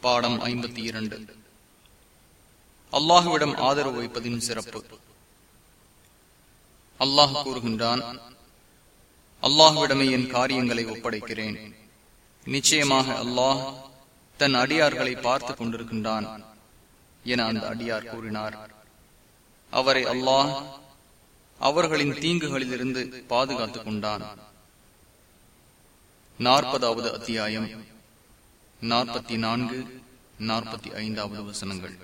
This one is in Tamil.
பாடம் ஐம்பத்தி இரண்டு. அல்லாஹுவிடம் ஆதரவு வைப்பதின் சிறப்பு. அல்லாஹ் கூறுகின்றான் அல்லாஹுவிடமே என் காரியங்களை ஒப்படைக்கிறேன். நிச்சயமாக அல்லாஹ் தன் அடியார்களை பார்த்து கொண்டிருக்கின்றான் என அந்த அடியார் கூறினார். அவரை அல்லாஹ் அவர்களின் தீங்குகளிலிருந்து பாதுகாத்துக் கொண்டான். நாற்பதாவது அத்தியாயம். நாற்பத்தி நான்கு நாற்பத்தி ஐந்தாவது வசனங்கள்.